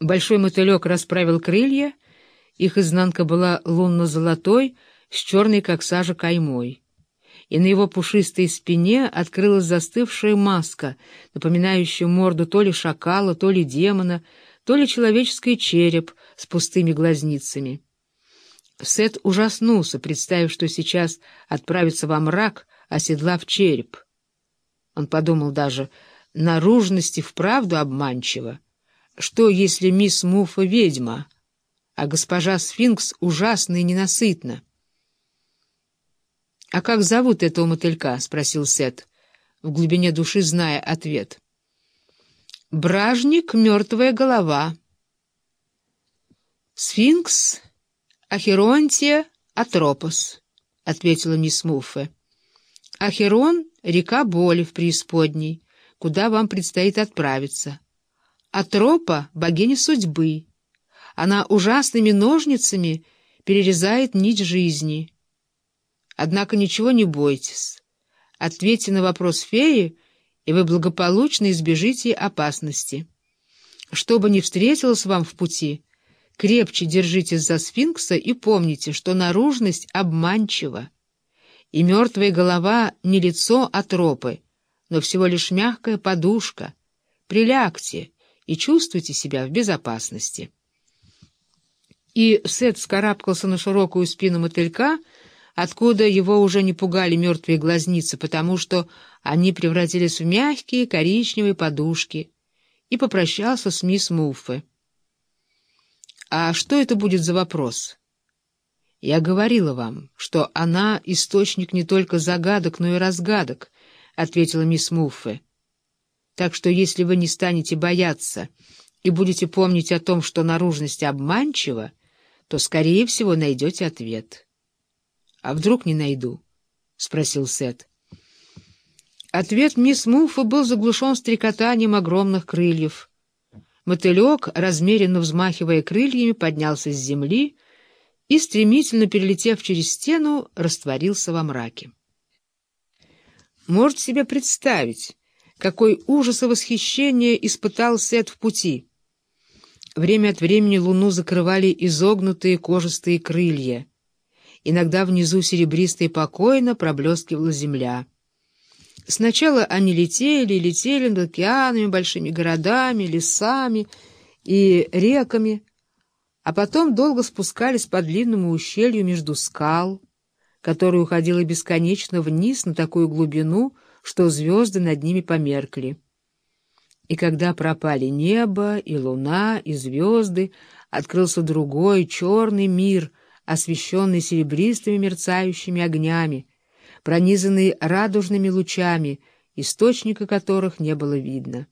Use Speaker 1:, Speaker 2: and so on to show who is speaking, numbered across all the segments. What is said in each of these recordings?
Speaker 1: Большой мотылек расправил крылья, их изнанка была лунно-золотой, с черной, как сажа, каймой. И на его пушистой спине открылась застывшая маска, напоминающая морду то ли шакала, то ли демона, то ли человеческий череп с пустыми глазницами. Сет ужаснулся, представив, что сейчас отправится во мрак, оседлав череп. Он подумал даже, наружности вправду обманчиво. Что, если мисс Муфа ведьма, а госпожа Сфинкс ужасна и ненасытна? — А как зовут этого мотылька? — спросил Сет, в глубине души зная ответ. — Бражник — мертвая голова. — Сфинкс, Ахеронтия, Атропос, — ответила мисс Муффе. — Ахерон — река боли в преисподней, куда вам предстоит отправиться. — Атропа — богиня судьбы. Она ужасными ножницами перерезает нить жизни. Однако ничего не бойтесь. Ответьте на вопрос феи, и вы благополучно избежите опасности. Что бы ни встретилось вам в пути, крепче держитесь за сфинкса и помните, что наружность обманчива. И мертвая голова не лицо Атропы, но всего лишь мягкая подушка. Прилягте и чувствуйте себя в безопасности. И Сет вскарабкался на широкую спину мотылька, откуда его уже не пугали мертвые глазницы, потому что они превратились в мягкие коричневые подушки, и попрощался с мисс Муффе. «А что это будет за вопрос?» «Я говорила вам, что она — источник не только загадок, но и разгадок», — ответила мисс Муффе. Так что если вы не станете бояться и будете помнить о том, что наружность обманчива, то, скорее всего, найдете ответ. — А вдруг не найду? — спросил Сет. Ответ мисс Муффа был заглушен стрекотанием огромных крыльев. Мотылек, размеренно взмахивая крыльями, поднялся с земли и, стремительно перелетев через стену, растворился во мраке. Можете себе представить, какой ужас и восхищение испытал Сет в пути. Время от времени луну закрывали изогнутые кожистые крылья. Иногда внизу серебристо и покойно проблескивала земля. Сначала они летели и летели над океанами, большими городами, лесами и реками, а потом долго спускались по длинному ущелью между скал, которая уходила бесконечно вниз на такую глубину, что звезды над ними померкли. И когда пропали небо и луна и звезды, открылся другой черный мир, освещенный серебристыми мерцающими огнями, пронизанный радужными лучами, источника которых не было видно.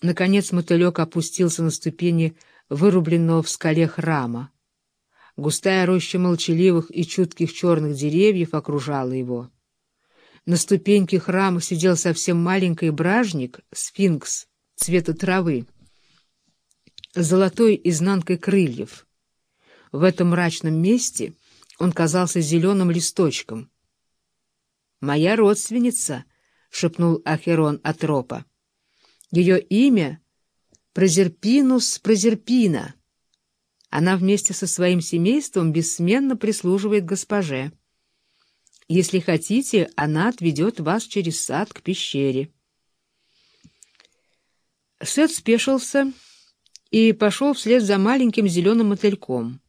Speaker 1: Наконец мотылек опустился на ступени вырубленного в скале храма. Густая роща молчаливых и чутких черных деревьев окружала его. На ступеньке храма сидел совсем маленький бражник, сфинкс, цвета травы, золотой изнанкой крыльев. В этом мрачном месте он казался зеленым листочком. «Моя родственница», — шепнул Ахерон Атропа. «Ее имя — Прозерпинус Прозерпина. Она вместе со своим семейством бессменно прислуживает госпоже». Если хотите, она отведет вас через сад к пещере. Сет спешился и пошел вслед за маленьким зеленым мотыльком.